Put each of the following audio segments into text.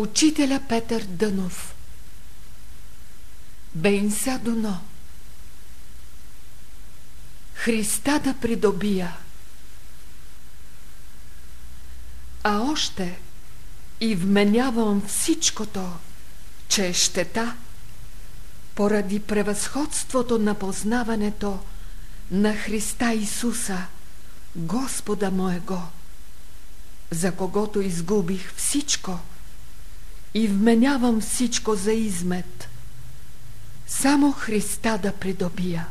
Учителя Петър Дънов. Бейнса Доно. Христа да придобия. А още и вменявам всичкото, че е щета, поради превъзходството на познаването на Христа Исуса, Господа моего, за когото изгубих всичко и вменявам всичко за измет, само Христа да придобия.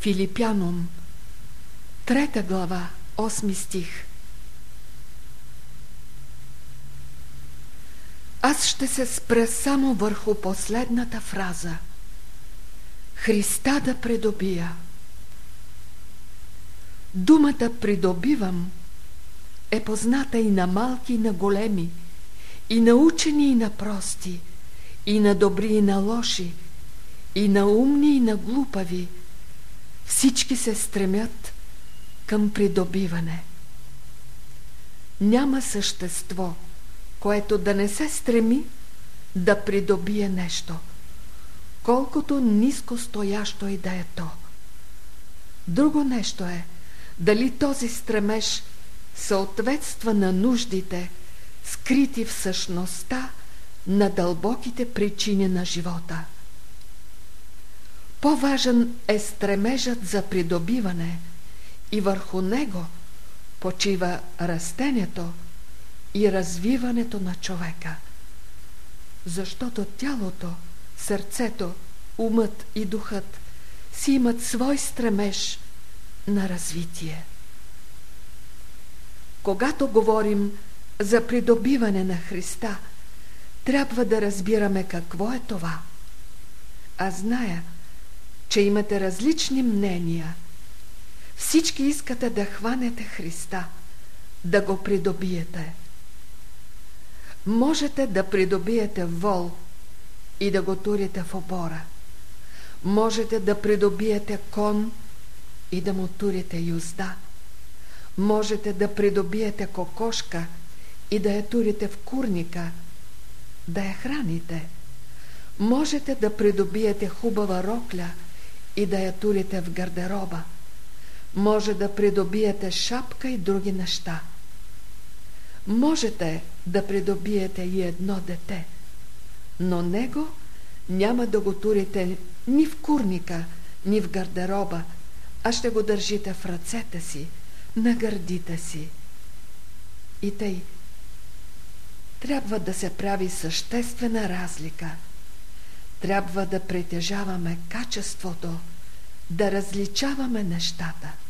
Филипяном, трета глава, 8 стих Аз ще се спра само върху последната фраза. Христа да придобия. Думата придобивам е позната и на малки, и на големи, и на учени, и на прости, и на добри, и на лоши, и на умни, и на глупави. Всички се стремят към придобиване. Няма същество – което да не се стреми да придобие нещо, колкото ниско стоящо и да е то. Друго нещо е, дали този стремеж съответства на нуждите, скрити в същността на дълбоките причини на живота. По-важен е стремежът за придобиване и върху него почива растението – и развиването на човека. Защото тялото, сърцето, умът и духът си имат свой стремеж на развитие. Когато говорим за придобиване на Христа, трябва да разбираме какво е това. Аз зная, че имате различни мнения. Всички искате да хванете Христа, да го придобиете – Можете да придобиете вол и да го турите в обора. Можете да придобиете кон и да му турите юзда. Можете да придобиете кокошка и да я турите в курника, да я храните. Можете да придобиете хубава рокля и да я турите в гардероба. Може да придобиете шапка и други неща – Можете да придобиете и едно дете, но него няма да го турите ни в курника, ни в гардероба, а ще го държите в ръцете си, на гърдите си. И тъй, трябва да се прави съществена разлика. Трябва да притежаваме качеството, да различаваме нещата –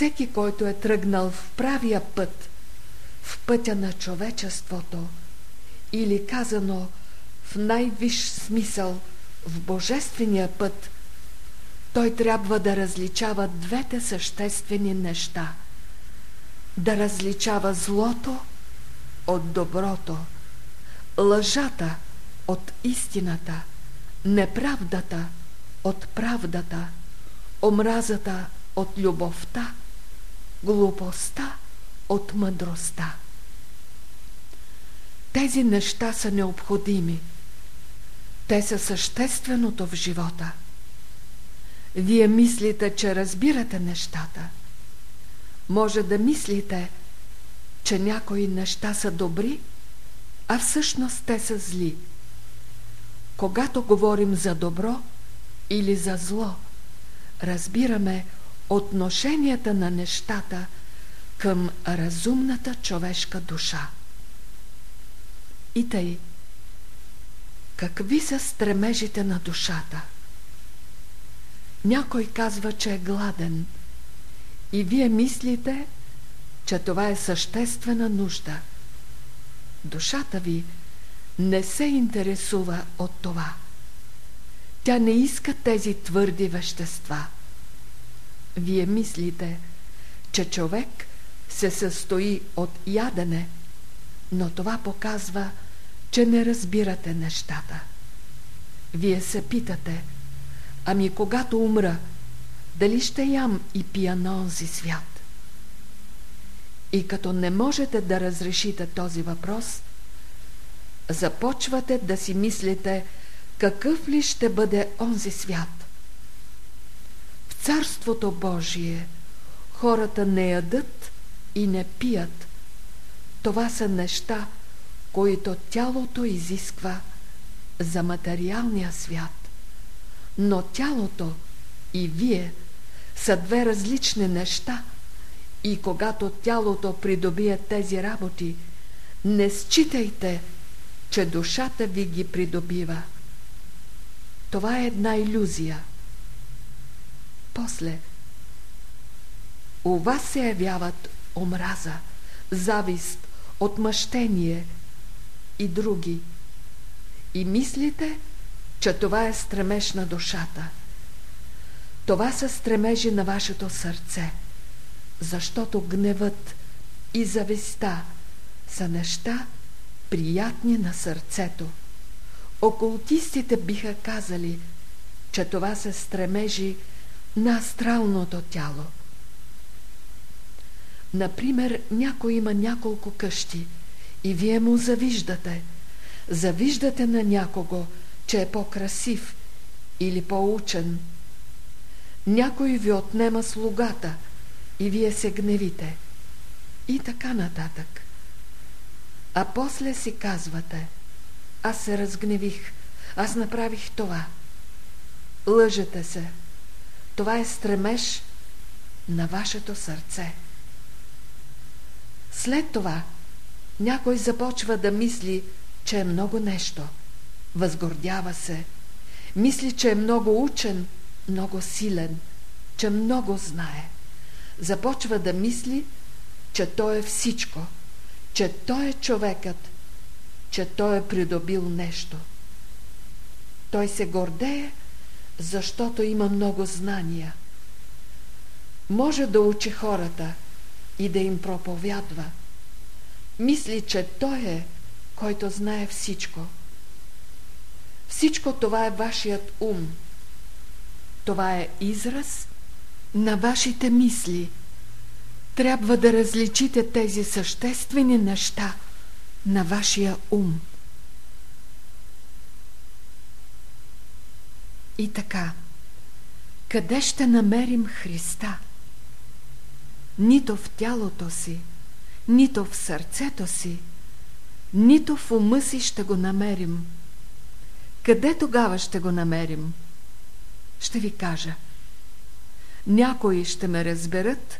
всеки, който е тръгнал в правия път, в пътя на човечеството, или казано в най-виш смисъл в божествения път, той трябва да различава двете съществени неща. Да различава злото от доброто, лъжата от истината, неправдата от правдата, омразата от любовта, глупостта от мъдростта. Тези неща са необходими. Те са същественото в живота. Вие мислите, че разбирате нещата. Може да мислите, че някои неща са добри, а всъщност те са зли. Когато говорим за добро или за зло, разбираме отношенията на нещата към разумната човешка душа. И тъй, какви са стремежите на душата? Някой казва, че е гладен и вие мислите, че това е съществена нужда. Душата ви не се интересува от това. Тя не иска тези твърди вещества – вие мислите, че човек се състои от ядене, но това показва, че не разбирате нещата. Вие се питате, ами когато умра, дали ще ям и пия на онзи свят? И като не можете да разрешите този въпрос, започвате да си мислите какъв ли ще бъде онзи свят. В Царството Божие хората не ядат и не пият. Това са неща, които тялото изисква за материалния свят. Но тялото и вие са две различни неща и когато тялото придобие тези работи, не считайте, че душата ви ги придобива. Това е една иллюзия. После у вас се явяват омраза, завист, отмъщение и други. И мислите, че това е стремеж на душата. Това са стремежи на вашето сърце, защото гневът и зависта са неща, приятни на сърцето. Окултистите биха казали, че това са стремежи на астралното тяло. Например, някой има няколко къщи и вие му завиждате. Завиждате на някого, че е по-красив или по-учен. Някой ви отнема слугата и вие се гневите. И така нататък. А после си казвате, аз се разгневих, аз направих това. Лъжете се. Това е стремеж на вашето сърце. След това някой започва да мисли, че е много нещо. Възгордява се. Мисли, че е много учен, много силен, че много знае. Започва да мисли, че той е всичко, че той е човекът, че той е придобил нещо. Той се гордее, защото има много знания. Може да учи хората и да им проповядва. Мисли, че той е, който знае всичко. Всичко това е вашият ум. Това е израз на вашите мисли. Трябва да различите тези съществени неща на вашия ум. И така, къде ще намерим Христа? Нито в тялото си, нито в сърцето си, нито в ума си ще го намерим. Къде тогава ще го намерим? Ще ви кажа. Някои ще ме разберат,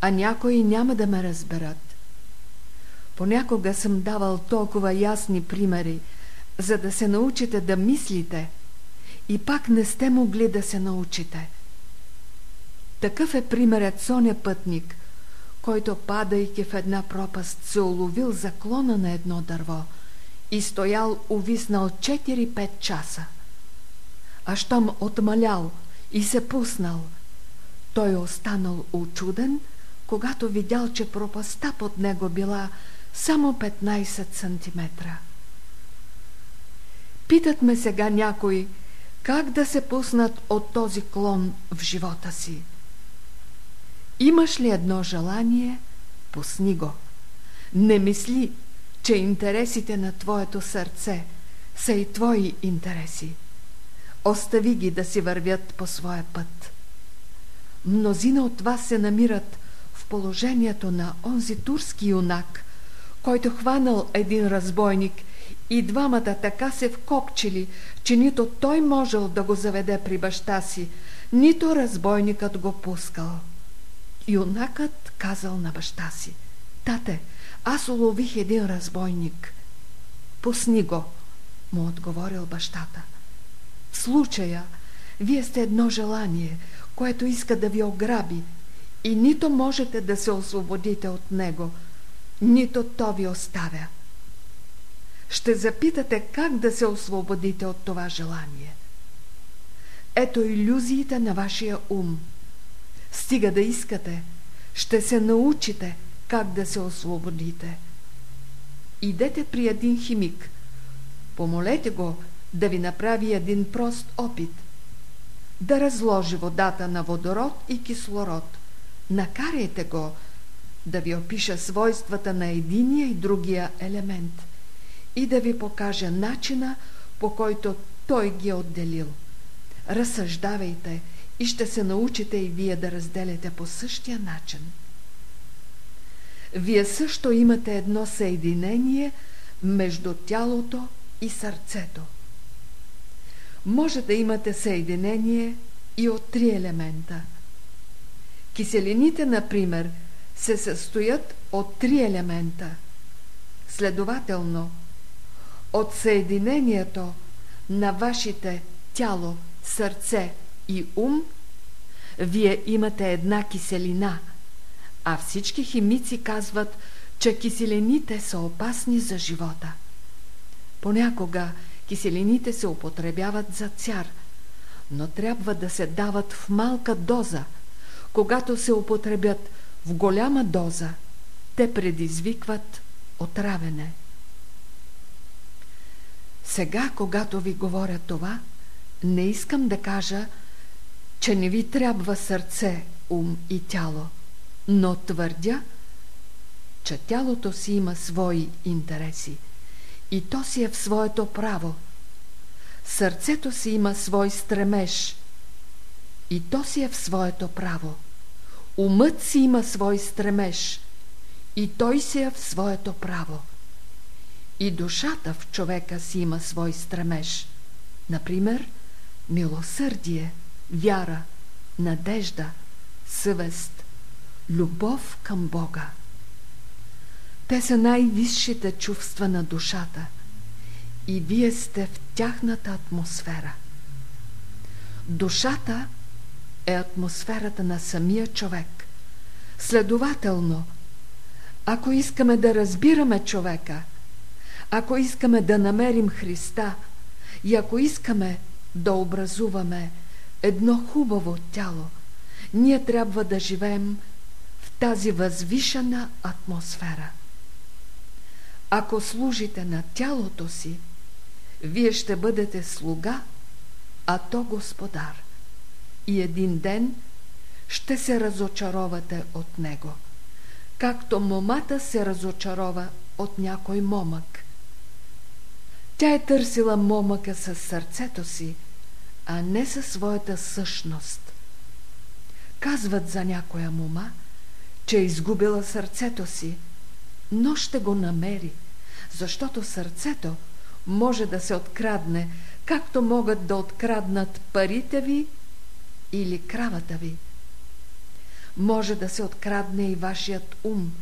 а някои няма да ме разберат. Понякога съм давал толкова ясни примери, за да се научите да мислите – и пак не сте могли да се научите. Такъв е примерът Соня Пътник, който, падайки в една пропаст, се уловил заклона на едно дърво и стоял увиснал 4-5 часа. А щом отмалял и се пуснал, той останал очуден, когато видял, че пропаста под него била само 15 сантиметра. Питат ме сега някои, как да се пуснат от този клон в живота си. Имаш ли едно желание, пусни го. Не мисли, че интересите на твоето сърце са и твои интереси. Остави ги да си вървят по своя път. Мнозина от вас се намират в положението на онзи турски юнак, който хванал един разбойник и двамата така се вкопчили, че нито той можел да го заведе при баща си, нито разбойникът го пускал. Юнакът казал на баща си, «Тате, аз улових един разбойник». «Пусни го», му отговорил бащата. В случая, вие сте едно желание, което иска да ви ограби и нито можете да се освободите от него, нито то ви оставя ще запитате как да се освободите от това желание. Ето иллюзиите на вашия ум. Стига да искате, ще се научите как да се освободите. Идете при един химик. Помолете го да ви направи един прост опит. Да разложи водата на водород и кислород. Накарайте го да ви опиша свойствата на единия и другия елемент и да ви покажа начина, по който той ги е отделил. Разсъждавайте и ще се научите и вие да разделяте по същия начин. Вие също имате едно съединение между тялото и сърцето. Може да имате съединение и от три елемента. Киселините, например, се състоят от три елемента. Следователно, от съединението на вашите тяло, сърце и ум, вие имате една киселина, а всички химици казват, че киселините са опасни за живота. Понякога киселините се употребяват за цяр, но трябва да се дават в малка доза. Когато се употребят в голяма доза, те предизвикват отравене. Сега, когато ви говоря това, не искам да кажа, че не ви трябва сърце, ум и тяло, но твърдя, че тялото си има свои интереси и то си е в своето право. Сърцето си има свой стремеж и то си е в своето право. Умът си има свой стремеж и той си е в своето право. И душата в човека си има свой стремеж. Например, милосърдие, вяра, надежда, съвест, любов към Бога. Те са най-висшите чувства на душата и вие сте в тяхната атмосфера. Душата е атмосферата на самия човек. Следователно, ако искаме да разбираме човека, ако искаме да намерим Христа и ако искаме да образуваме едно хубаво тяло, ние трябва да живеем тази възвишена атмосфера. Ако служите на тялото си, вие ще бъдете слуга, а то господар. И един ден ще се разочаровате от него, както момата се разочарова от някой момък. Тя е търсила момъка със сърцето си, а не със своята същност. Казват за някоя мома, че е изгубила сърцето си, но ще го намери, защото сърцето може да се открадне, както могат да откраднат парите ви или кравата ви. Може да се открадне и вашият ум,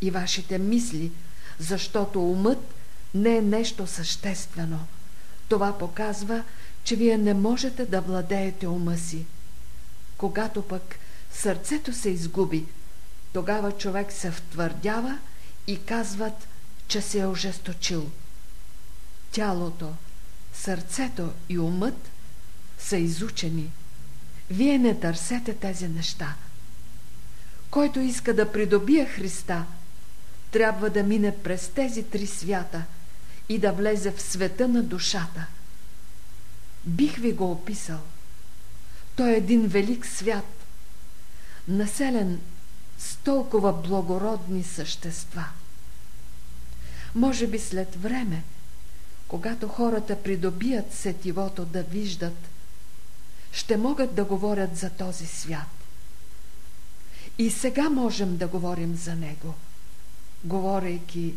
и вашите мисли, защото умът не е нещо съществено. Това показва, че вие не можете да владеете ума си. Когато пък сърцето се изгуби, тогава човек се втвърдява и казват, че се е ожесточил. Тялото, сърцето и умът са изучени. Вие не търсете тези неща. Който иска да придобие Христа, трябва да мине през тези три свята и да влезе в света на душата. Бих ви го описал. Той е един велик свят, населен с толкова благородни същества. Може би след време, когато хората придобият сетивото да виждат, ще могат да говорят за този свят. И сега можем да говорим за него, говорейки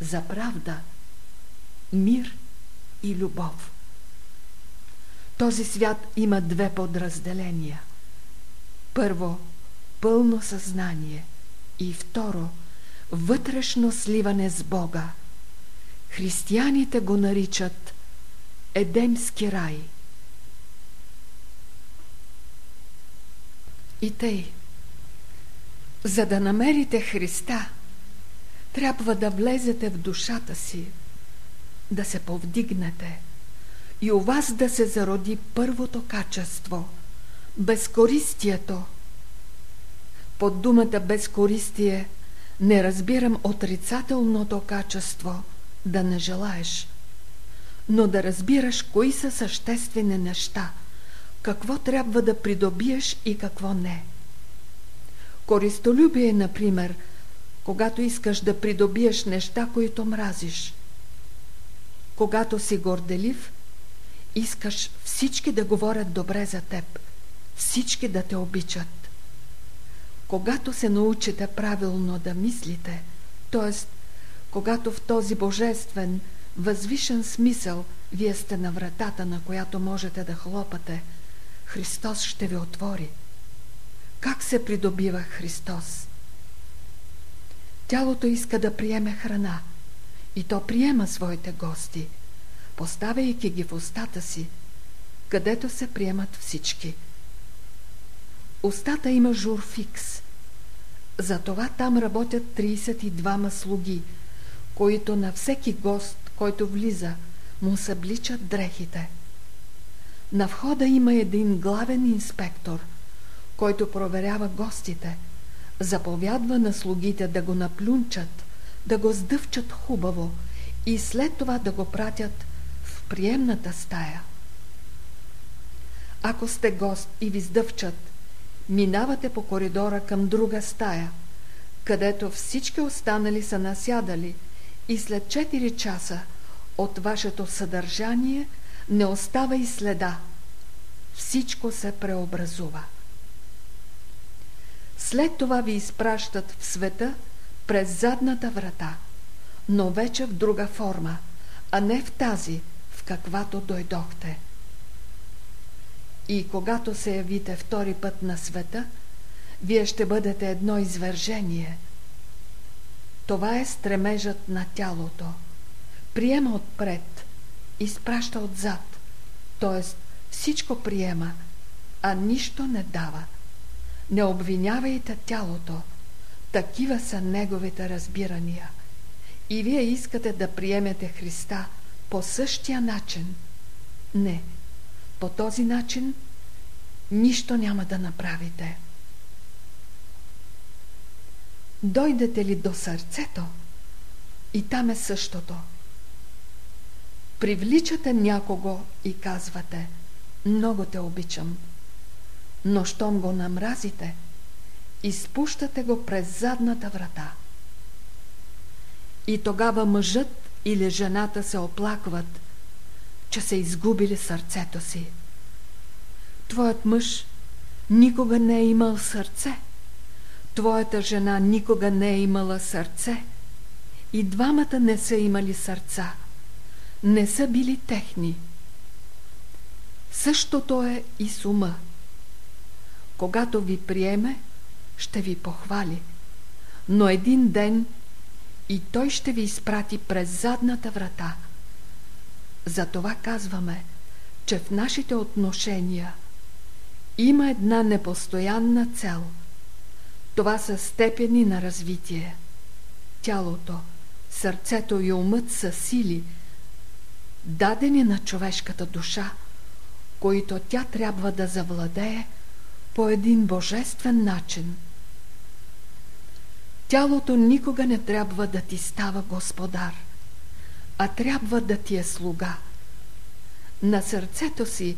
за правда, мир и любов. Този свят има две подразделения. Първо, пълно съзнание и второ, вътрешно сливане с Бога. Християните го наричат Едемски рай. И тъй, за да намерите Христа, трябва да влезете в душата си, да се повдигнете и у вас да се зароди първото качество – безкористието. Под думата безкористие не разбирам отрицателното качество да не желаеш, но да разбираш кои са съществени неща, какво трябва да придобиеш и какво не. Користолюбие, например, когато искаш да придобиеш неща, които мразиш. Когато си горделив, искаш всички да говорят добре за теб, всички да те обичат. Когато се научите правилно да мислите, т.е. когато в този божествен, възвишен смисъл вие сте на вратата, на която можете да хлопате, Христос ще ви отвори. Как се придобива Христос? Тялото иска да приеме храна и то приема своите гости, поставяйки ги в устата си, където се приемат всички. Устата има журфикс. Затова там работят 32 слуги, които на всеки гост, който влиза, му събличат дрехите. На входа има един главен инспектор, който проверява гостите – заповядва на слугите да го наплюнчат, да го сдъвчат хубаво и след това да го пратят в приемната стая. Ако сте гост и ви сдъвчат, минавате по коридора към друга стая, където всички останали са насядали и след 4 часа от вашето съдържание не остава и следа. Всичко се преобразува. След това ви изпращат в света през задната врата, но вече в друга форма, а не в тази, в каквато дойдохте. И когато се явите втори път на света, вие ще бъдете едно извържение. Това е стремежът на тялото. Приема отпред, изпраща отзад, т.е. всичко приема, а нищо не дава. Не обвинявайте тялото. Такива са неговите разбирания. И вие искате да приемете Христа по същия начин. Не, по този начин нищо няма да направите. Дойдете ли до сърцето, и там е същото. Привличате някого и казвате, много те обичам – но щом го намразите, изпущате го през задната врата. И тогава мъжът или жената се оплакват, че са изгубили сърцето си. Твоят мъж никога не е имал сърце. Твоята жена никога не е имала сърце. И двамата не са имали сърца. Не са били техни. Същото е и с ума. Когато ви приеме, ще ви похвали. Но един ден и той ще ви изпрати през задната врата. Затова казваме, че в нашите отношения има една непостоянна цел. Това са степени на развитие. Тялото, сърцето и умът са сили, дадени на човешката душа, които тя трябва да завладее – по един божествен начин. Тялото никога не трябва да ти става господар, а трябва да ти е слуга. На сърцето си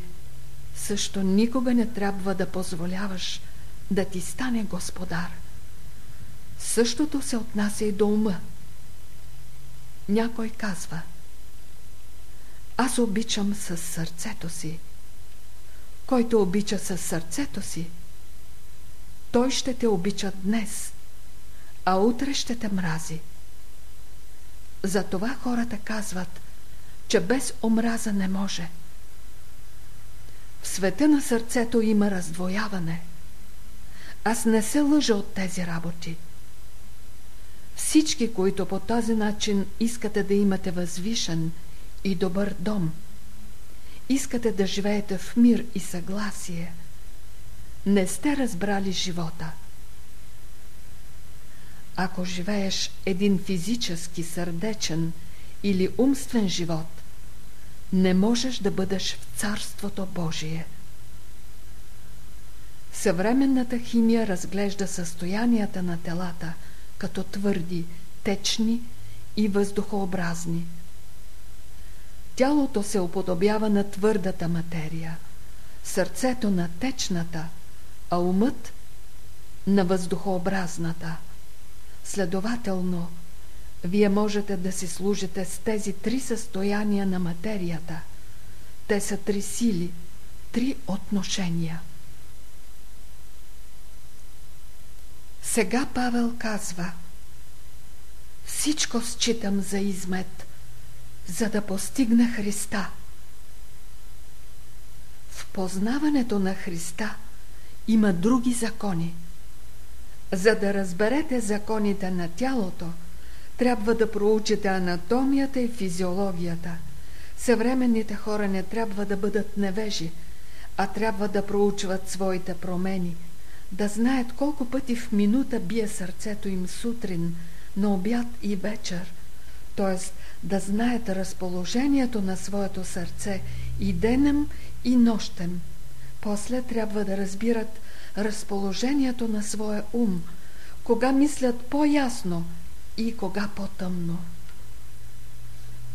също никога не трябва да позволяваш да ти стане господар. Същото се отнася и до ума. Някой казва Аз обичам със сърцето си – който обича със сърцето си, той ще те обича днес, а утре ще те мрази. Затова хората казват, че без омраза не може. В света на сърцето има раздвояване. Аз не се лъжа от тези работи. Всички, които по този начин искате да имате възвишен и добър дом – искате да живеете в мир и съгласие, не сте разбрали живота. Ако живееш един физически, сърдечен или умствен живот, не можеш да бъдеш в Царството Божие. Съвременната химия разглежда състоянията на телата като твърди, течни и въздухообразни – Тялото се уподобява на твърдата материя, сърцето на течната, а умът на въздухообразната. Следователно, вие можете да си служите с тези три състояния на материята. Те са три сили, три отношения. Сега Павел казва Всичко считам за измет, за да постигна Христа. В познаването на Христа има други закони. За да разберете законите на тялото, трябва да проучите анатомията и физиологията. Съвременните хора не трябва да бъдат невежи, а трябва да проучват своите промени, да знаят колко пъти в минута бие сърцето им сутрин, на обяд и вечер, т.е. да знаят разположението на своето сърце и денем и нощем. После трябва да разбират разположението на своя ум, кога мислят по-ясно и кога по-тъмно.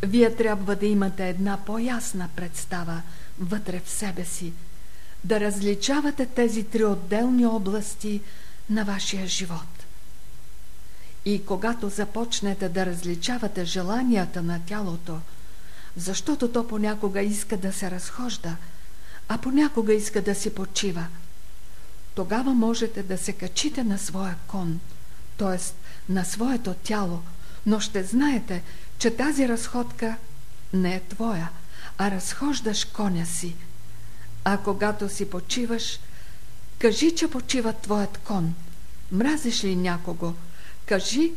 Вие трябва да имате една по-ясна представа вътре в себе си, да различавате тези три отделни области на вашия живот. И когато започнете да различавате желанията на тялото, защото то понякога иска да се разхожда, а понякога иска да си почива, тогава можете да се качите на своя кон, т.е. на своето тяло, но ще знаете, че тази разходка не е твоя, а разхождаш коня си. А когато си почиваш, кажи, че почива твоят кон. Мразиш ли някого? Кажи,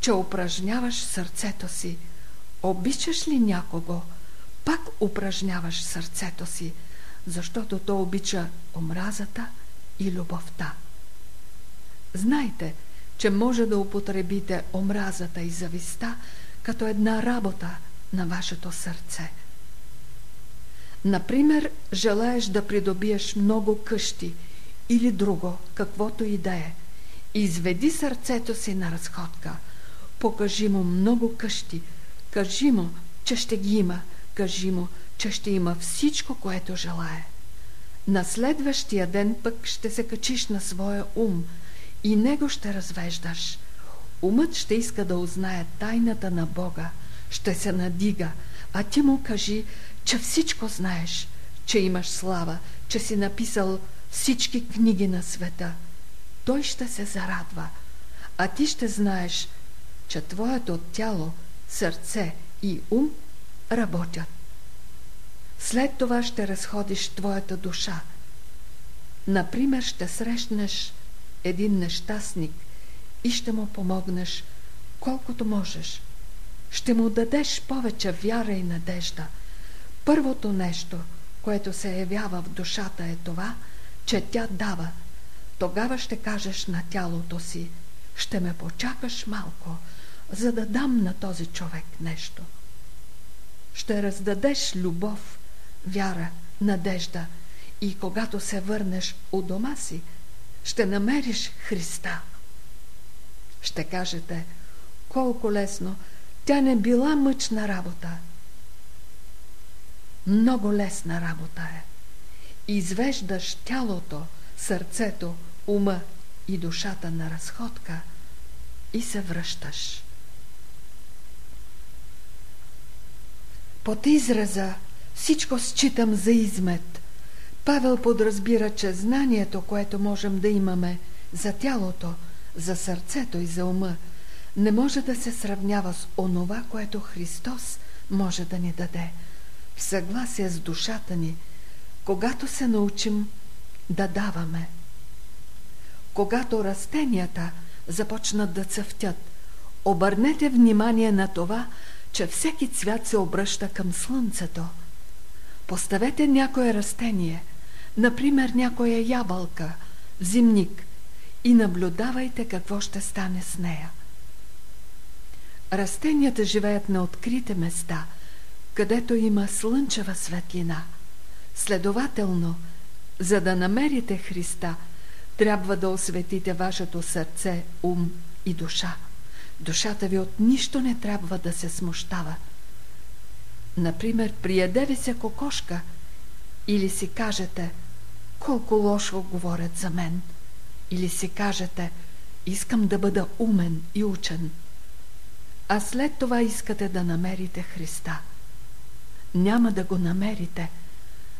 че упражняваш сърцето си. Обичаш ли някого? Пак упражняваш сърцето си, защото то обича омразата и любовта. Знайте, че може да употребите омразата и зависта като една работа на вашето сърце. Например, желаеш да придобиеш много къщи или друго, каквото и да е. Изведи сърцето си на разходка. Покажи му много къщи. Кажи му, че ще ги има. Кажи му, че ще има всичко, което желае. На следващия ден пък ще се качиш на своя ум и него ще развеждаш. Умът ще иска да узнае тайната на Бога, ще се надига, а ти му кажи, че всичко знаеш, че имаш слава, че си написал всички книги на света. Той ще се зарадва, а ти ще знаеш, че твоето тяло, сърце и ум работят. След това ще разходиш твоята душа. Например, ще срещнеш един нещастник и ще му помогнеш колкото можеш. Ще му дадеш повече вяра и надежда. Първото нещо, което се явява в душата е това, че тя дава. Тогава ще кажеш на тялото си, ще ме почакаш малко, за да дам на този човек нещо. Ще раздадеш любов, вяра, надежда и когато се върнеш у дома си, ще намериш Христа. Ще кажете, колко лесно, тя не била мъчна работа. Много лесна работа е. Извеждаш тялото, сърцето, ума и душата на разходка и се връщаш. Под израза всичко считам за измет. Павел подразбира, че знанието, което можем да имаме за тялото, за сърцето и за ума, не може да се сравнява с онова, което Христос може да ни даде. В съгласие с душата ни, когато се научим да даваме. Когато растенията започнат да цъфтят, обърнете внимание на това, че всеки цвят се обръща към слънцето – Поставете някое растение, например някоя ябълка, зимник и наблюдавайте какво ще стане с нея. Растенията живеят на открите места, където има слънчева светлина. Следователно, за да намерите Христа, трябва да осветите вашето сърце, ум и душа. Душата ви от нищо не трябва да се смущава. Например, прияде ви се кокошка или си кажете колко лошо говорят за мен. Или си кажете искам да бъда умен и учен. А след това искате да намерите Христа. Няма да го намерите,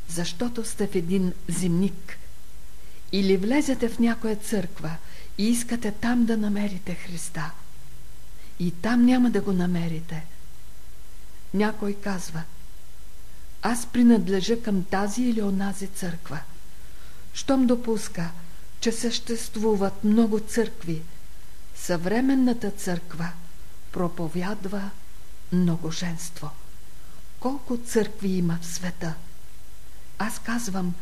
защото сте в един зимник. Или влезете в някоя църква и искате там да намерите Христа. И там няма да го намерите. Някой казва, аз принадлежа към тази или онази църква. Щом допуска, че съществуват много църкви, съвременната църква проповядва многоженство. Колко църкви има в света? Аз казвам,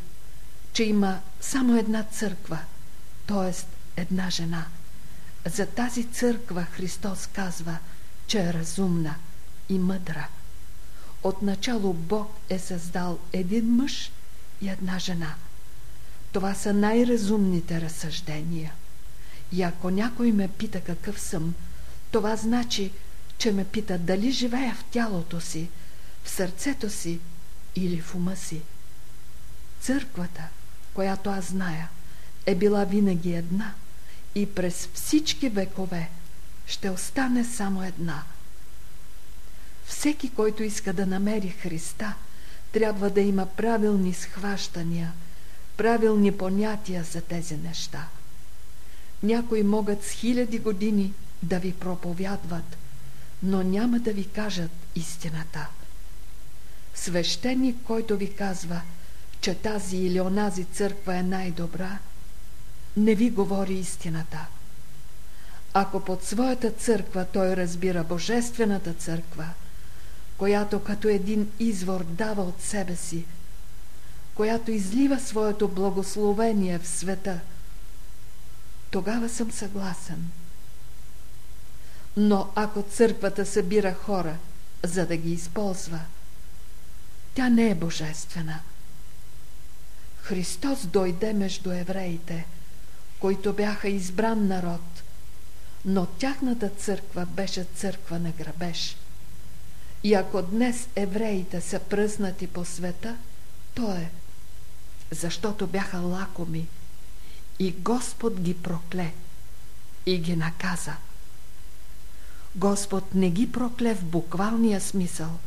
че има само една църква, т.е. една жена. За тази църква Христос казва, че е разумна и мъдра. Отначало Бог е създал един мъж и една жена – това са най-разумните разсъждения. И ако някой ме пита какъв съм, това значи, че ме пита дали живея в тялото си, в сърцето си или в ума си. Църквата, която аз зная, е била винаги една и през всички векове ще остане само една. Всеки, който иска да намери Христа, трябва да има правилни схващания – правилни понятия за тези неща. Някои могат с хиляди години да ви проповядват, но няма да ви кажат истината. Свещеник, който ви казва, че тази или онази църква е най-добра, не ви говори истината. Ако под своята църква той разбира Божествената църква, която като един извор дава от себе си, която излива своето благословение в света, тогава съм съгласен. Но ако църквата събира хора, за да ги използва, тя не е божествена. Христос дойде между евреите, които бяха избран народ, но тяхната църква беше църква на грабеж. И ако днес евреите са пръснати по света, то е – защото бяха лакоми и Господ ги прокле и ги наказа. Господ не ги прокле в буквалния смисъл,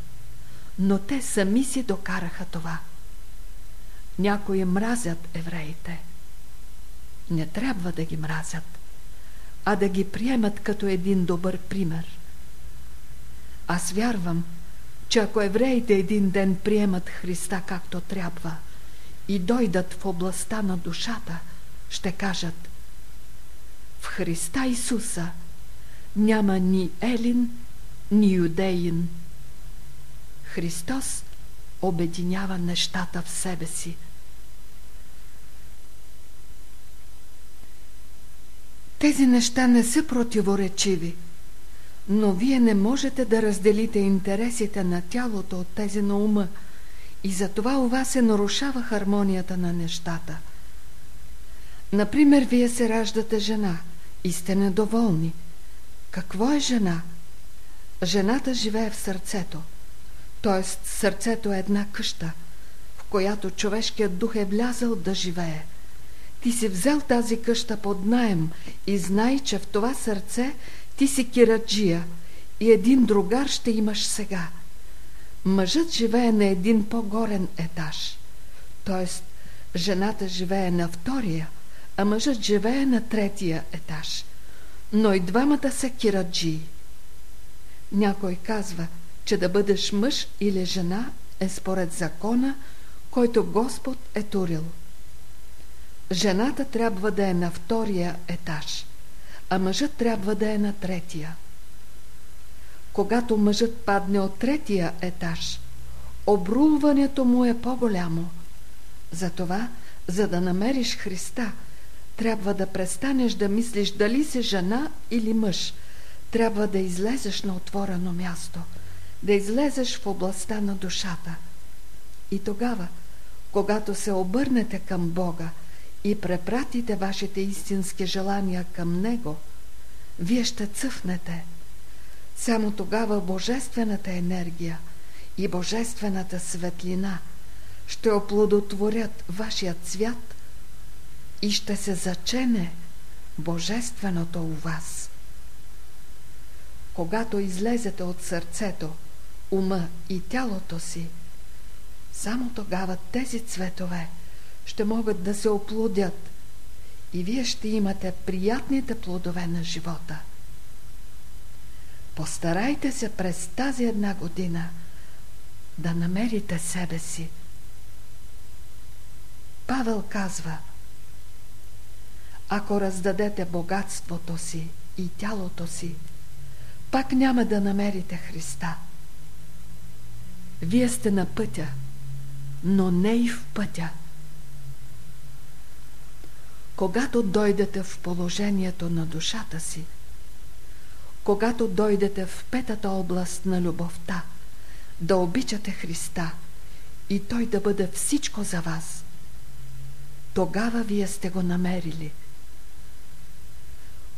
но те сами си докараха това. Някои мразят евреите. Не трябва да ги мразят, а да ги приемат като един добър пример. Аз вярвам, че ако евреите един ден приемат Христа както трябва – и дойдат в областта на душата, ще кажат В Христа Исуса няма ни елин, ни юдеин. Христос обединява нещата в себе си. Тези неща не са противоречиви, но вие не можете да разделите интересите на тялото от тези на ума – и затова у вас се нарушава хармонията на нещата. Например, вие се раждате жена и сте недоволни. Какво е жена? Жената живее в сърцето. т.е. сърцето е една къща, в която човешкият дух е влязъл да живее. Ти си взел тази къща под найем и знай, че в това сърце ти си кираджия и един другар ще имаш сега – Мъжът живее на един по-горен етаж, т.е. жената живее на втория, а мъжът живее на третия етаж. Но и двамата са кираджи. Някой казва, че да бъдеш мъж или жена е според закона, който Господ е турил. Жената трябва да е на втория етаж, а мъжът трябва да е на третия когато мъжът падне от третия етаж, обрулването му е по-голямо. Затова, за да намериш Христа, трябва да престанеш да мислиш дали си жена или мъж. Трябва да излезеш на отворено място, да излезеш в областта на душата. И тогава, когато се обърнете към Бога и препратите вашите истински желания към Него, вие ще цъфнете – само тогава Божествената енергия и Божествената светлина ще оплодотворят вашия цвят и ще се зачене Божественото у вас. Когато излезете от сърцето, ума и тялото си, само тогава тези цветове ще могат да се оплодят и вие ще имате приятните плодове на живота. Постарайте се през тази една година да намерите себе си. Павел казва Ако раздадете богатството си и тялото си, пак няма да намерите Христа. Вие сте на пътя, но не и в пътя. Когато дойдете в положението на душата си, когато дойдете в петата област на любовта, да обичате Христа и Той да бъде всичко за вас, тогава вие сте го намерили.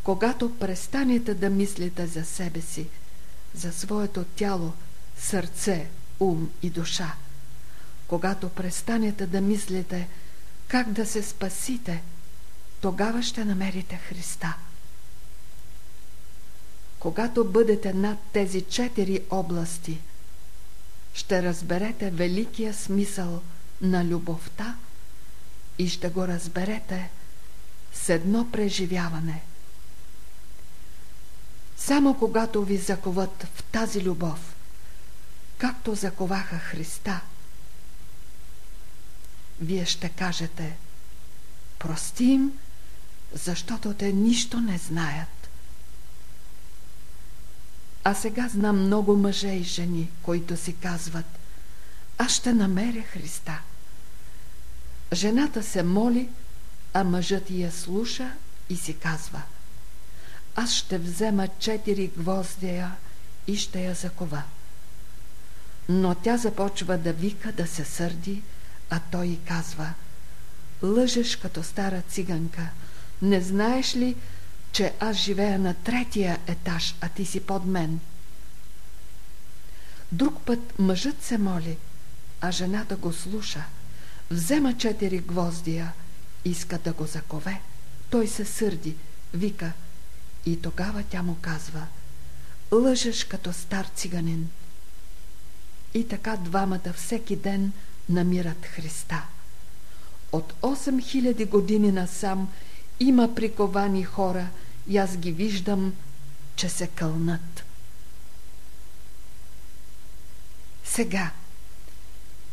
Когато престанете да мислите за себе си, за своето тяло, сърце, ум и душа, когато престанете да мислите как да се спасите, тогава ще намерите Христа. Когато бъдете над тези четири области, ще разберете великия смисъл на любовта и ще го разберете с едно преживяване. Само когато ви заковат в тази любов, както заковаха Христа, вие ще кажете Прости им, защото те нищо не знаят. А сега знам много мъже и жени, които си казват Аз ще намеря Христа. Жената се моли, а мъжът я слуша и си казва Аз ще взема четири гвоздия и ще я закова. Но тя започва да вика, да се сърди, а той казва Лъжеш като стара циганка. Не знаеш ли, че аз живея на третия етаж, а ти си под мен? Друг път мъжът се моли, а жената го слуша. Взема четири гвоздия, иска да го закове. Той се сърди, вика и тогава тя му казва Лъжеш като стар циганин. И така двамата всеки ден намират Христа. От 8000 години насам има приковани хора и аз ги виждам, че се кълнат. Сега,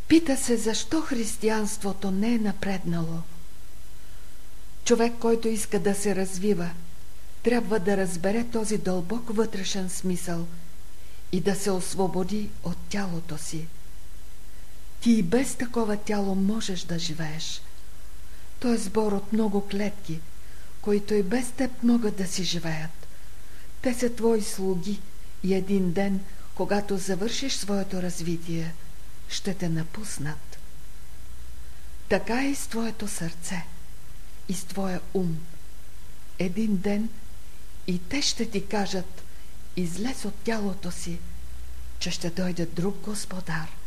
пита се защо християнството не е напреднало. Човек, който иска да се развива, трябва да разбере този дълбок вътрешен смисъл и да се освободи от тялото си. Ти и без такова тяло можеш да живееш. Той е сбор от много клетки, които и без теб могат да си живеят. Те са твои слуги и един ден, когато завършиш своето развитие, ще те напуснат. Така е и с твоето сърце, и с твоя ум. Един ден и те ще ти кажат, излез от тялото си, че ще дойде друг господар –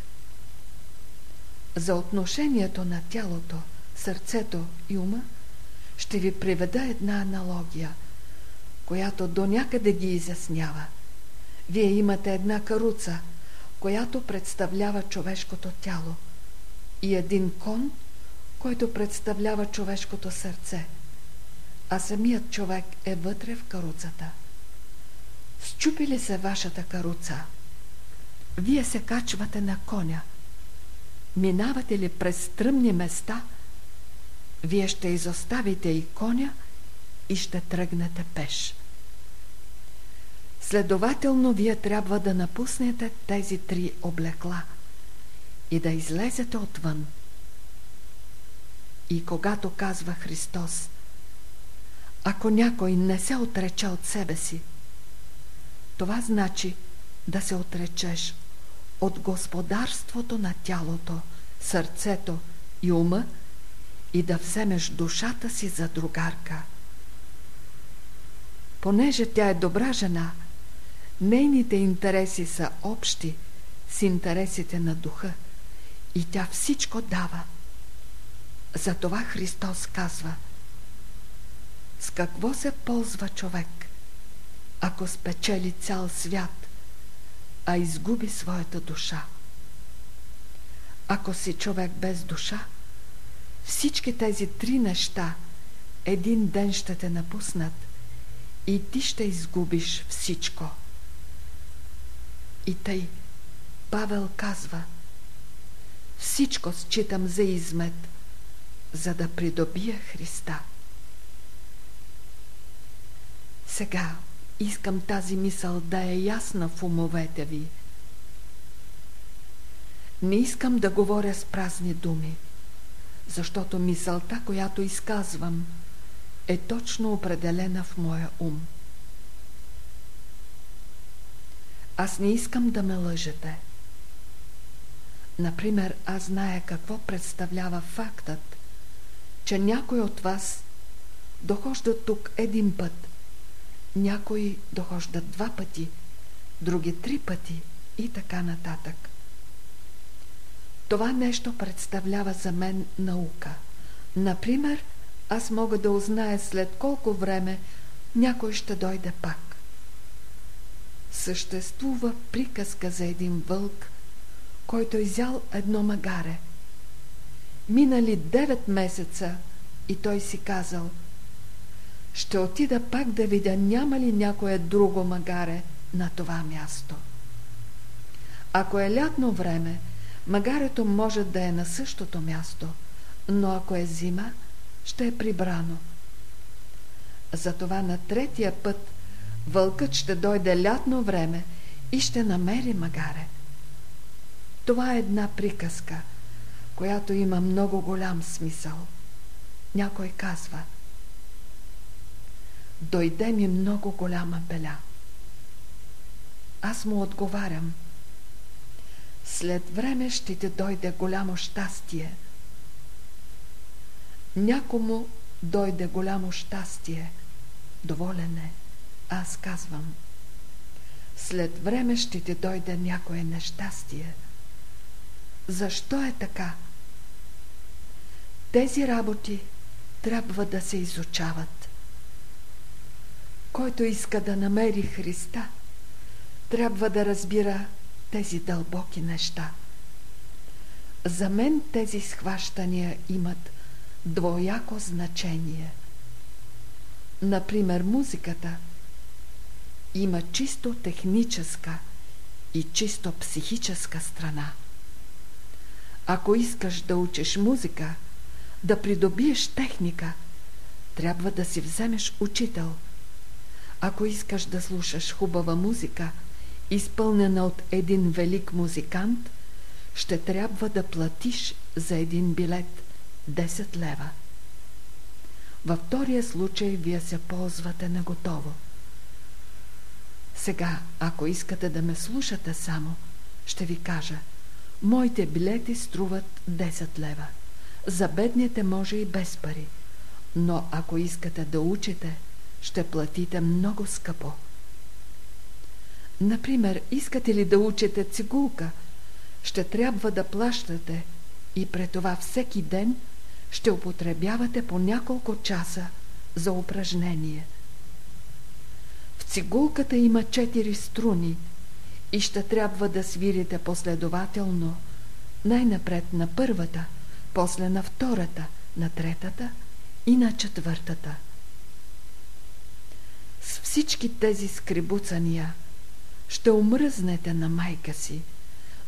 за отношението на тялото, сърцето и ума, ще ви приведа една аналогия, която до някъде ги изяснява. Вие имате една каруца, която представлява човешкото тяло и един кон, който представлява човешкото сърце, а самият човек е вътре в каруцата. Счупи ли се вашата каруца? Вие се качвате на коня – Минавате ли през стръмни места, вие ще изоставите и коня и ще тръгнете пеш. Следователно, вие трябва да напуснете тези три облекла и да излезете отвън. И когато казва Христос, ако някой не се отрече от себе си, това значи да се отречеш от господарството на тялото, сърцето и ума и да вземеш душата си за другарка. Понеже тя е добра жена, нейните интереси са общи с интересите на духа и тя всичко дава. Затова Христос казва С какво се ползва човек, ако спечели цял свят, а изгуби своята душа? Ако си човек без душа, всички тези три неща един ден ще те напуснат и ти ще изгубиш всичко. И тъй Павел казва Всичко считам за измет, за да придобия Христа. Сега искам тази мисъл да е ясна в умовете ви. Не искам да говоря с празни думи, защото мисълта, която изказвам, е точно определена в моя ум. Аз не искам да ме лъжете. Например, аз зная какво представлява фактът, че някой от вас дохожда тук един път, някои дохождат два пъти, други три пъти и така нататък. Това нещо представлява за мен наука. Например, аз мога да узная след колко време някой ще дойде пак. Съществува приказка за един вълк, който е изял едно магаре. Минали девет месеца и той си казал ще отида пак да видя няма ли някое друго магаре на това място. Ако е лятно време, магарето може да е на същото място, но ако е зима, ще е прибрано. Затова на третия път вълкът ще дойде лятно време и ще намери магаре. Това е една приказка, която има много голям смисъл. Някой казва Дойде ми много голяма беля. Аз му отговарям След време ще ти дойде голямо щастие. Някому дойде голямо щастие. Доволен е. Аз казвам След време ще ти дойде някое нещастие – защо е така? Тези работи трябва да се изучават. Който иска да намери Христа, трябва да разбира тези дълбоки неща. За мен тези схващания имат двояко значение. Например, музиката има чисто техническа и чисто психическа страна. Ако искаш да учиш музика, да придобиеш техника, трябва да си вземеш учител. Ако искаш да слушаш хубава музика, изпълнена от един велик музикант, ще трябва да платиш за един билет 10 лева. Във втория случай вие се ползвате на готово. Сега, ако искате да ме слушате само, ще ви кажа – Моите билети струват 10 лева. За бедните може и без пари. Но ако искате да учите, ще платите много скъпо. Например, искате ли да учите цигулка, ще трябва да плащате и пред това всеки ден ще употребявате по няколко часа за упражнение. В цигулката има четири струни – и ще трябва да свирите последователно най-напред на първата, после на втората, на третата и на четвъртата. С всички тези скрибуцания ще умръзнете на майка си,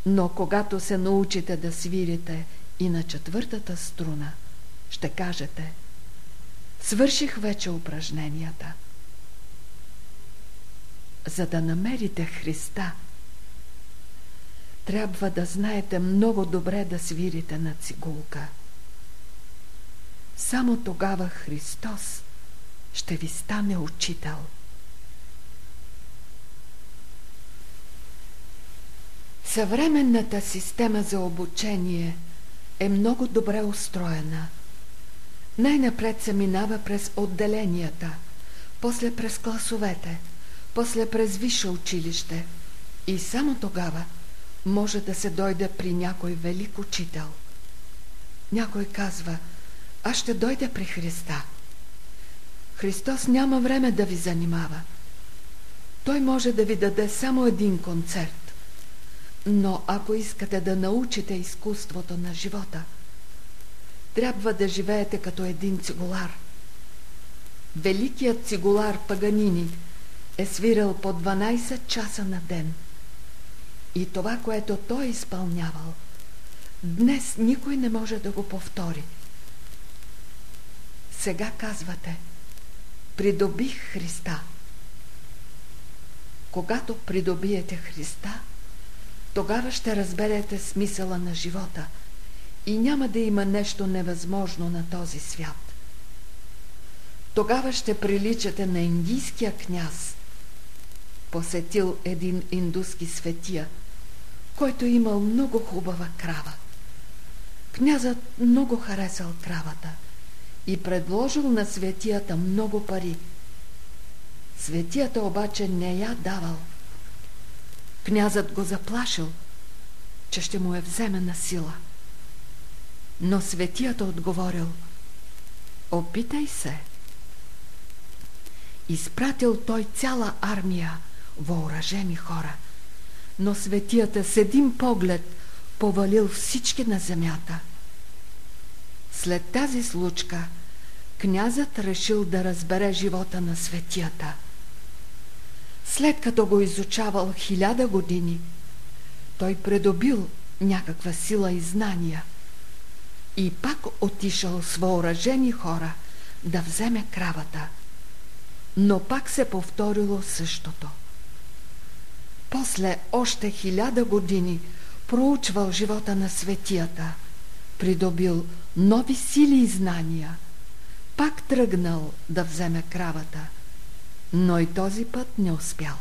но когато се научите да свирите и на четвъртата струна, ще кажете Свърших вече упражненията. За да намерите Христа – трябва да знаете много добре да свирите на цигулка. Само тогава Христос ще ви стане учител. Съвременната система за обучение е много добре устроена. Най-напред се минава през отделенията, после през класовете, после през висше училище и само тогава – може да се дойде при някой велик учител. Някой казва, аз ще дойда при Христа. Христос няма време да ви занимава. Той може да ви даде само един концерт. Но ако искате да научите изкуството на живота, трябва да живеете като един цигулар. Великият цигулар Паганини е свирал по 12 часа на ден. И това, което той изпълнявал, днес никой не може да го повтори. Сега казвате, придобих Христа. Когато придобиете Христа, тогава ще разберете смисъла на живота и няма да има нещо невъзможно на този свят. Тогава ще приличате на индийския княз, посетил един индуски светия, който имал много хубава крава. Князът много харесал кравата и предложил на светията много пари. Светията обаче не я давал. Князът го заплашил, че ще му я вземе на сила. Но светията отговорил, опитай се. Изпратил той цяла армия, въоръжени хора, но светията с един поглед повалил всички на земята. След тази случка князът решил да разбере живота на светията. След като го изучавал хиляда години, той предобил някаква сила и знания и пак отишъл с въоръжени хора да вземе кравата. Но пак се повторило същото. После още хиляда години проучвал живота на светията, придобил нови сили и знания, пак тръгнал да вземе кравата, но и този път не успял.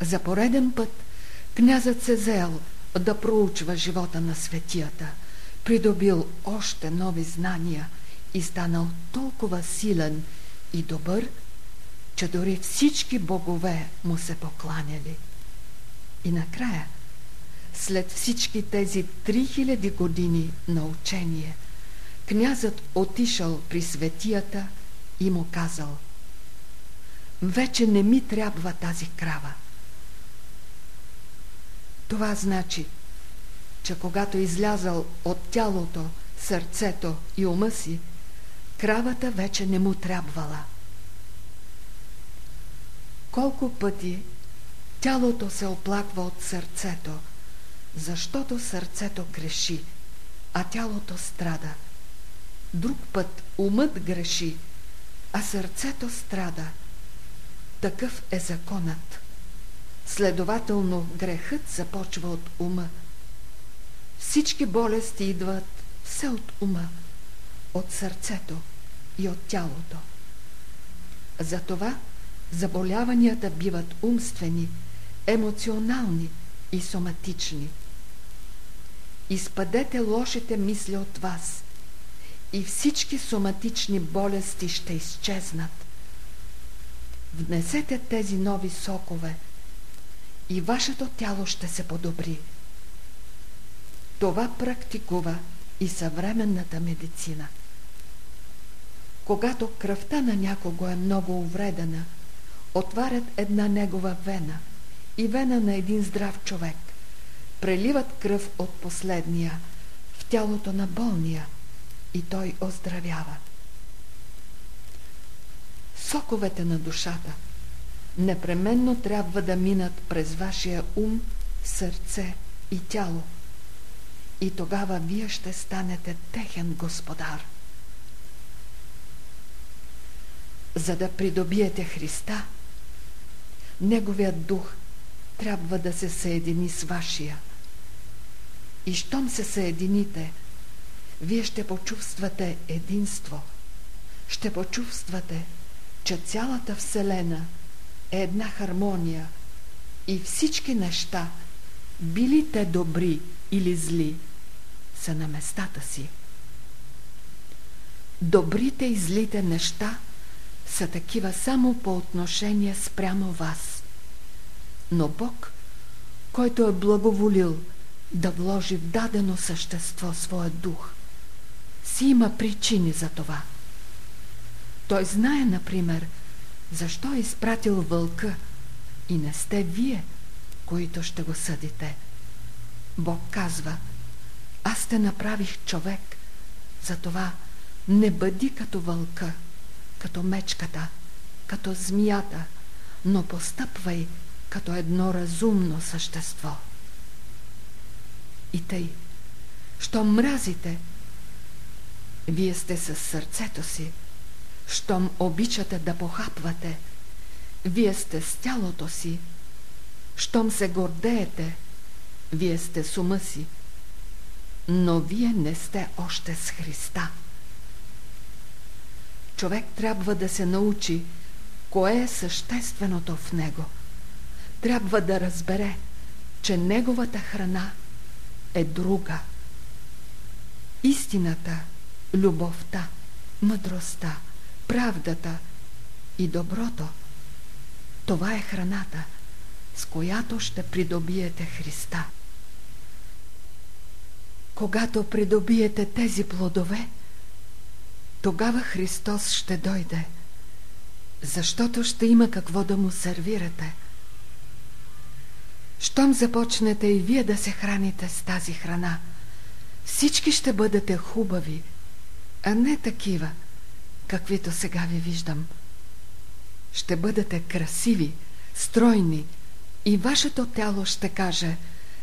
За пореден път князът се зел да проучва живота на светията, придобил още нови знания и станал толкова силен и добър, че дори всички богове му се покланяли. И накрая, след всички тези 3000 години на учение, князът отишъл при светията и му казал Вече не ми трябва тази крава. Това значи, че когато излязал от тялото, сърцето и ума си, кравата вече не му трябвала. Колко пъти тялото се оплаква от сърцето, защото сърцето греши, а тялото страда. Друг път умът греши, а сърцето страда. Такъв е законът. Следователно, грехът започва от ума. Всички болести идват все от ума, от сърцето и от тялото. Затова заболяванията биват умствени, емоционални и соматични. Изпадете лошите мисли от вас и всички соматични болести ще изчезнат. Внесете тези нови сокове и вашето тяло ще се подобри. Това практикува и съвременната медицина. Когато кръвта на някого е много увредена, отварят една негова вена и вена на един здрав човек. Преливат кръв от последния в тялото на болния и той оздравява. Соковете на душата непременно трябва да минат през вашия ум, сърце и тяло. И тогава вие ще станете техен господар. За да придобиете Христа, Неговият дух трябва да се съедини с вашия. И щом се съедините, вие ще почувствате единство. Ще почувствате, че цялата Вселена е една хармония и всички неща, били те добри или зли, са на местата си. Добрите и злите неща са такива само по отношение спрямо вас. Но Бог, който е благоволил да вложи в дадено същество своя дух, си има причини за това. Той знае, например, защо е изпратил вълка и не сте вие, които ще го съдите. Бог казва, аз те направих човек, затова не бъди като вълка, като мечката, като змията, но постъпвай като едно разумно същество. И тъй, що мразите, вие сте със сърцето си, щом обичате да похапвате, вие сте с тялото си, щом се гордеете, вие сте с ума си, но вие не сте още с Христа. Човек трябва да се научи кое е същественото в него. Трябва да разбере, че неговата храна е друга. Истината, любовта, мъдростта, правдата и доброто – това е храната, с която ще придобиете Христа. Когато придобиете тези плодове, тогава Христос ще дойде, защото ще има какво да му сервирате. Щом започнете и вие да се храните с тази храна, всички ще бъдете хубави, а не такива, каквито сега ви виждам. Ще бъдете красиви, стройни и вашето тяло ще каже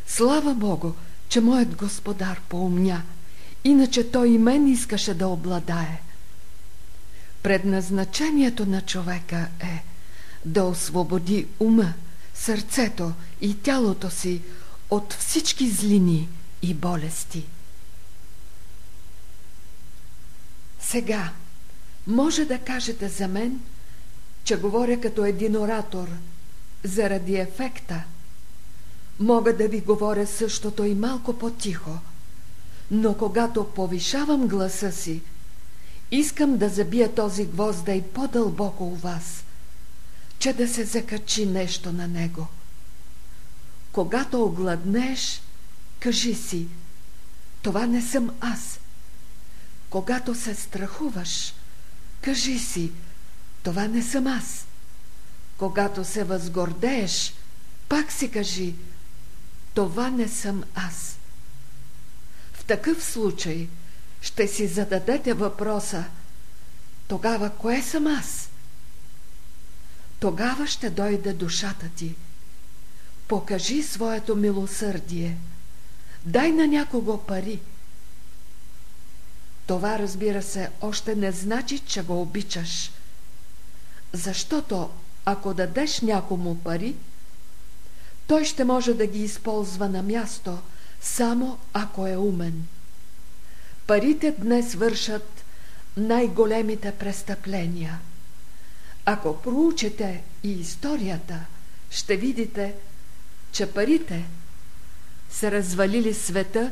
Слава Богу, че моят господар поумня, иначе той и мен искаше да обладае. Предназначението на човека е да освободи ума, сърцето и тялото си от всички злини и болести. Сега може да кажете за мен, че говоря като един оратор заради ефекта. Мога да ви говоря същото и малко по-тихо, но когато повишавам гласа си, искам да забия този гвозда и по-дълбоко у вас, че да се закачи нещо на него. Когато огладнеш, кажи си, това не съм аз. Когато се страхуваш, кажи си, това не съм аз. Когато се възгордееш, пак си кажи, това не съм аз. В такъв случай ще си зададете въпроса, тогава кое съм аз? Тогава ще дойде душата ти. Покажи своето милосърдие. Дай на някого пари – това, разбира се, още не значи, че го обичаш. Защото, ако дадеш някому пари, той ще може да ги използва на място, само ако е умен. Парите днес вършат най-големите престъпления. Ако проучите и историята, ще видите, че парите са развалили света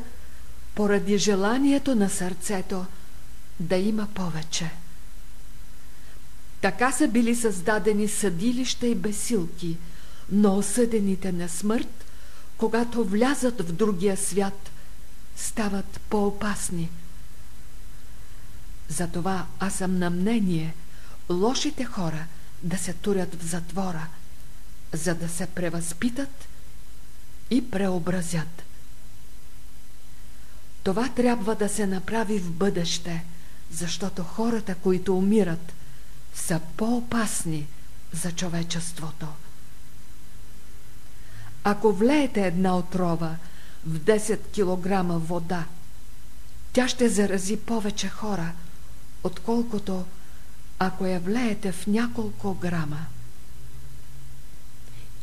поради желанието на сърцето да има повече. Така са били създадени съдилища и бесилки, но осъдените на смърт, когато влязат в другия свят, стават по-опасни. Затова аз съм на мнение лошите хора да се турят в затвора, за да се превъзпитат и преобразят. Това трябва да се направи в бъдеще, защото хората, които умират, са по-опасни за човечеството. Ако влеете една отрова в 10 кг вода, тя ще зарази повече хора, отколкото ако я влеете в няколко грама.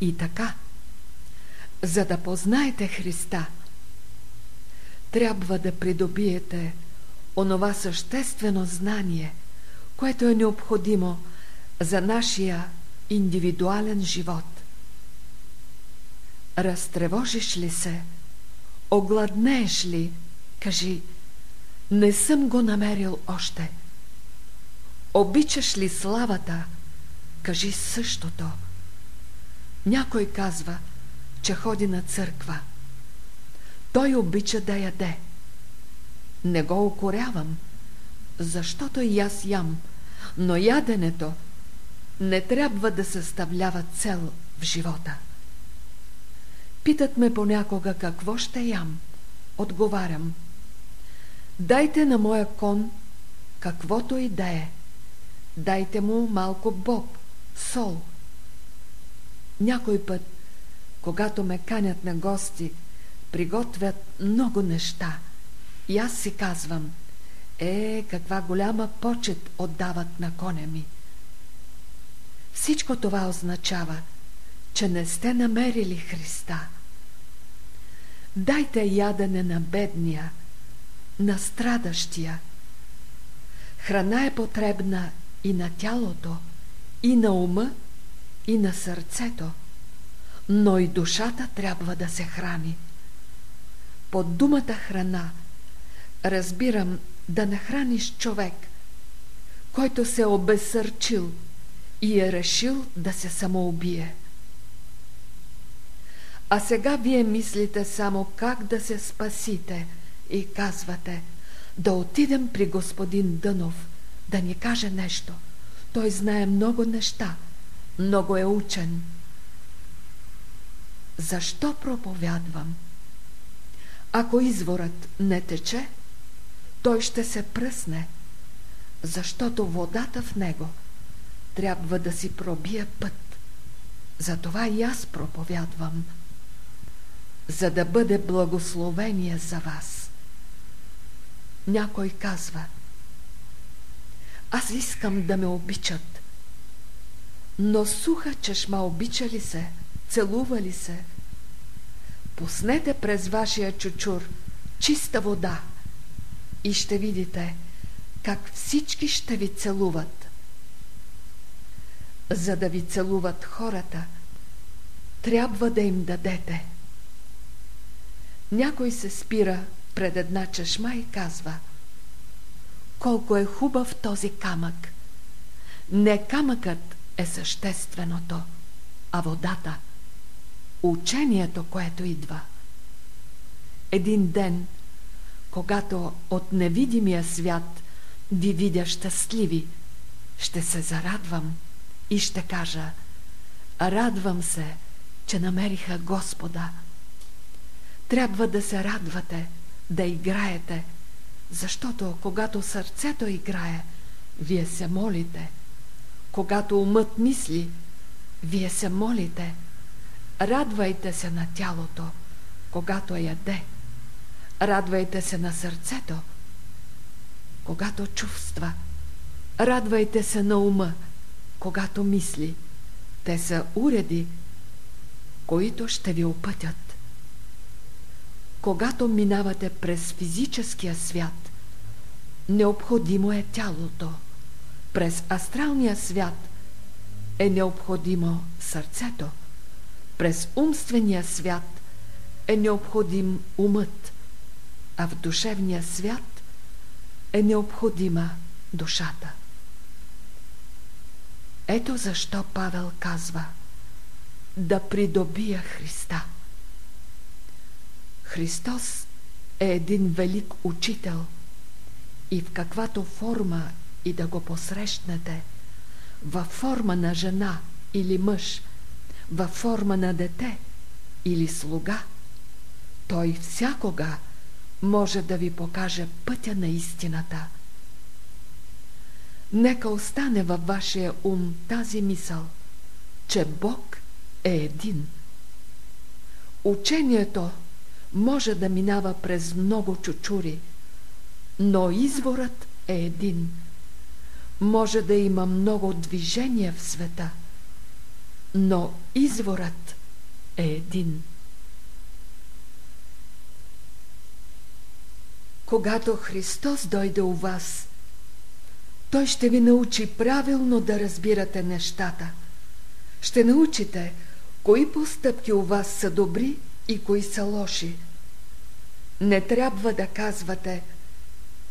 И така, за да познаете Христа – трябва да придобиете онова съществено знание, което е необходимо за нашия индивидуален живот. Разтревожиш ли се? Огладнееш ли? Кажи, не съм го намерил още. Обичаш ли славата? Кажи същото. Някой казва, че ходи на църква – той обича да яде. Не го укорявам, защото и аз ям, но яденето не трябва да съставлява цел в живота. Питат ме понякога какво ще ям. Отговарям. Дайте на моя кон каквото и да е. Дайте му малко боб, сол. Някой път, когато ме канят на гости, приготвят много неща. И аз си казвам, е, каква голяма почет отдават на коня ми. Всичко това означава, че не сте намерили Христа. Дайте ядене на бедния, на страдащия. Храна е потребна и на тялото, и на ума, и на сърцето, но и душата трябва да се храни. Под думата храна разбирам да нахраниш човек, който се обесърчил и е решил да се самоубие. А сега вие мислите само как да се спасите и казвате да отидем при господин Дънов да ни каже нещо. Той знае много неща, много е учен. Защо проповядвам? Ако изворът не тече, той ще се пръсне, защото водата в него трябва да си пробие път. Затова и аз проповядвам, за да бъде благословение за вас. Някой казва, аз искам да ме обичат, но суха чешма обича ли се, целува ли се? Пуснете през вашия чучур чиста вода – и ще видите как всички ще ви целуват. За да ви целуват хората, трябва да им дадете. Някой се спира пред една чешма и казва Колко е хубав този камък! Не камъкът е същественото, а водата, учението, което идва. Един ден – когато от невидимия свят ви видя щастливи, ще се зарадвам и ще кажа Радвам се, че намериха Господа. Трябва да се радвате, да играете, защото когато сърцето играе, вие се молите. Когато умът мисли, вие се молите. Радвайте се на тялото, когато яде. Радвайте се на сърцето, когато чувства. Радвайте се на ума, когато мисли. Те са уреди, които ще ви опътят. Когато минавате през физическия свят, необходимо е тялото. През астралния свят е необходимо сърцето. През умствения свят е необходим умът а в душевния свят е необходима душата. Ето защо Павел казва да придобия Христа. Христос е един велик учител и в каквато форма и да го посрещнете, във форма на жена или мъж, във форма на дете или слуга, той всякога може да ви покаже пътя на истината. Нека остане във вашия ум тази мисъл, че Бог е един. Учението може да минава през много чучури, но изворът е един. Може да има много движения в света, но изворът е един. Когато Христос дойде у вас, Той ще ви научи правилно да разбирате нещата. Ще научите кои постъпки у вас са добри и кои са лоши. Не трябва да казвате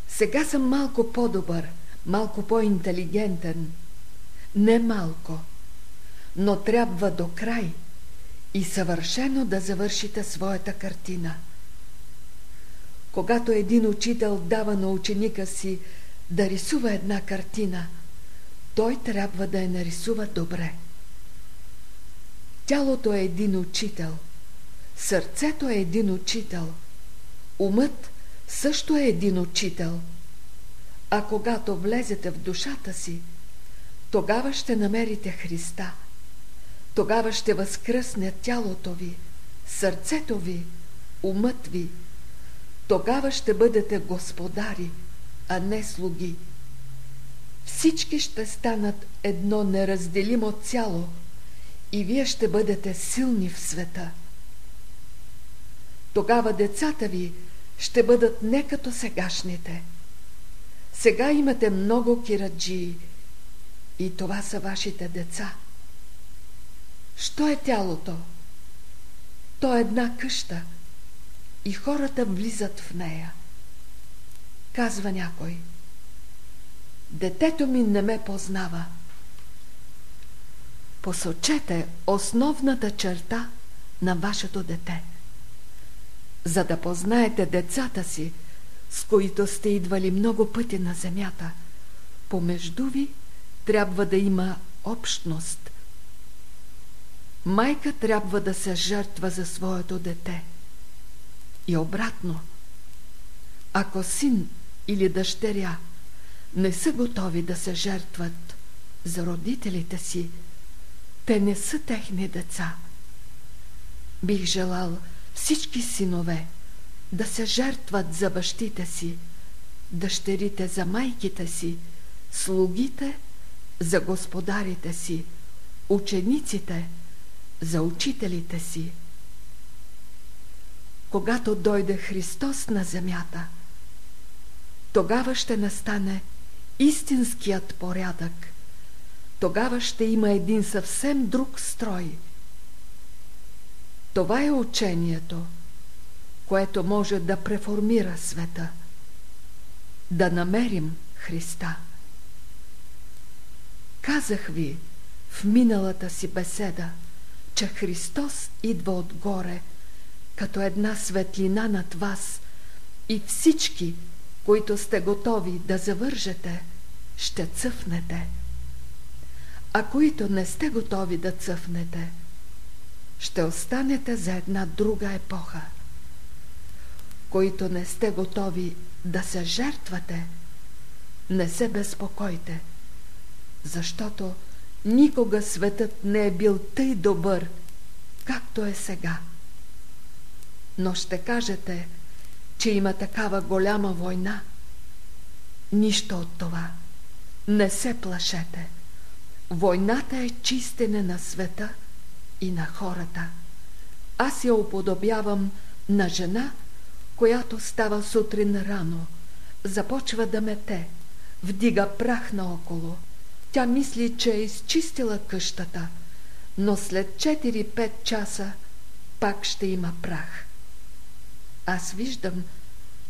сега съм малко по-добър, малко по-интелигентен. Не малко, но трябва до край и съвършено да завършите своята картина – когато един учител дава на ученика си да рисува една картина, той трябва да я нарисува добре. Тялото е един учител, сърцето е един учител, умът също е един учител. А когато влезете в душата си, тогава ще намерите Христа. Тогава ще възкръсне тялото ви, сърцето ви, умът ви. Тогава ще бъдете господари, а не слуги. Всички ще станат едно неразделимо цяло и вие ще бъдете силни в света. Тогава децата ви ще бъдат не като сегашните. Сега имате много кираджии и това са вашите деца. Що е тялото? То е една къща и хората влизат в нея. Казва някой. Детето ми не ме познава. Посочете основната черта на вашето дете. За да познаете децата си, с които сте идвали много пъти на земята, помежду ви трябва да има общност. Майка трябва да се жертва за своето дете. И обратно. Ако син или дъщеря не са готови да се жертват за родителите си, те не са техни деца. Бих желал всички синове да се жертват за бащите си, дъщерите за майките си, слугите за господарите си, учениците за учителите си. Когато дойде Христос на земята, тогава ще настане истинският порядък. Тогава ще има един съвсем друг строй. Това е учението, което може да преформира света. Да намерим Христа. Казах ви в миналата си беседа, че Христос идва отгоре, като една светлина над вас и всички, които сте готови да завържете, ще цъфнете. А които не сте готови да цъфнете, ще останете за една друга епоха. Които не сте готови да се жертвате, не се безпокойте, защото никога светът не е бил тъй добър, както е сега. Но ще кажете, че има такава голяма война. Нищо от това. Не се плашете. Войната е чистене на света и на хората. Аз я уподобявам на жена, която става сутрин рано, започва да мете, вдига прах наоколо. Тя мисли, че е изчистила къщата, но след 4-5 часа пак ще има прах. Аз виждам,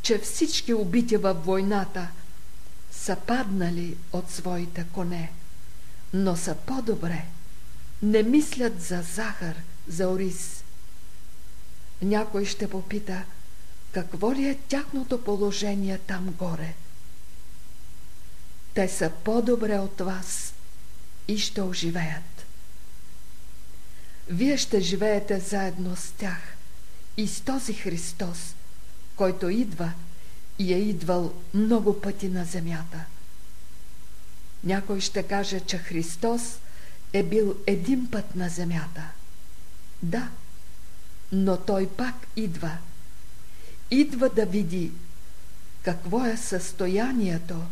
че всички убити във войната са паднали от своите коне, но са по-добре. Не мислят за захар, за ориз. Някой ще попита, какво ли е тяхното положение там горе? Те са по-добре от вас и ще оживеят. Вие ще живеете заедно с тях и с този Христос, който идва и е идвал много пъти на земята. Някой ще каже, че Христос е бил един път на земята. Да, но той пак идва. Идва да види какво е състоянието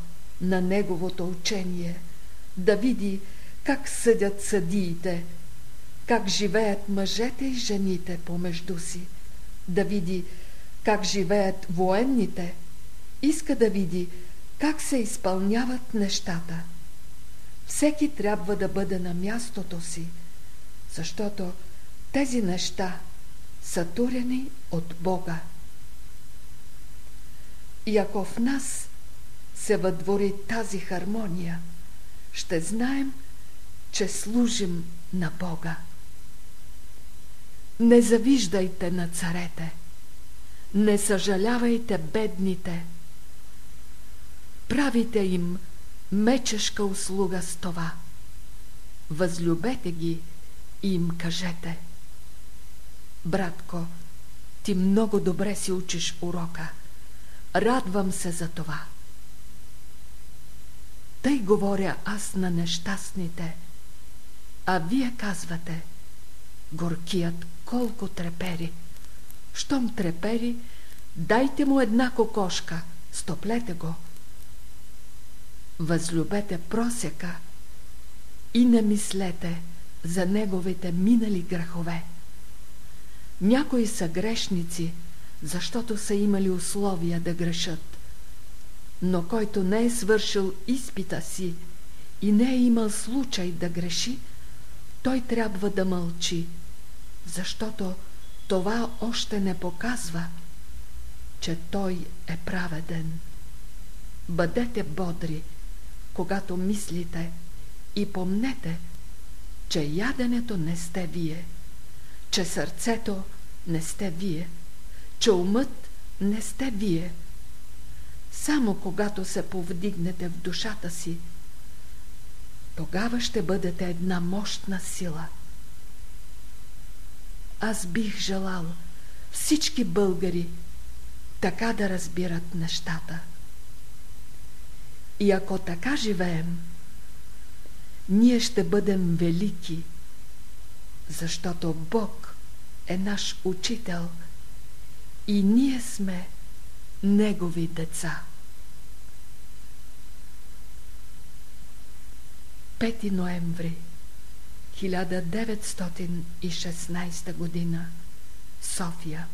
на неговото учение, да види как съдят съдиите, как живеят мъжете и жените помежду си, да види как живеят военните, иска да види как се изпълняват нещата. Всеки трябва да бъде на мястото си, защото тези неща са турени от Бога. И ако в нас се въдвори тази хармония, ще знаем, че служим на Бога. Не завиждайте на царете, не съжалявайте бедните, правите им мечешка услуга с това. Възлюбете ги и им кажете. Братко, ти много добре си учиш урока. Радвам се за това. Тъй говоря аз на нещастните, а вие казвате, горкият колко трепери. Щом трепери, дайте му една кокошка, стоплете го. Възлюбете просека и не мислете за неговите минали грехове. Някои са грешници, защото са имали условия да грешат. Но който не е свършил изпита си и не е имал случай да греши, той трябва да мълчи, защото това още не показва, че той е праведен. Бъдете бодри, когато мислите и помнете, че яденето не сте вие, че сърцето не сте вие, че умът не сте вие. Само когато се повдигнете в душата си, тогава ще бъдете една мощна сила. Аз бих желал всички българи така да разбират нещата. И ако така живеем, ние ще бъдем велики, защото Бог е наш учител и ние сме Негови деца. 5 ноември 1916 година София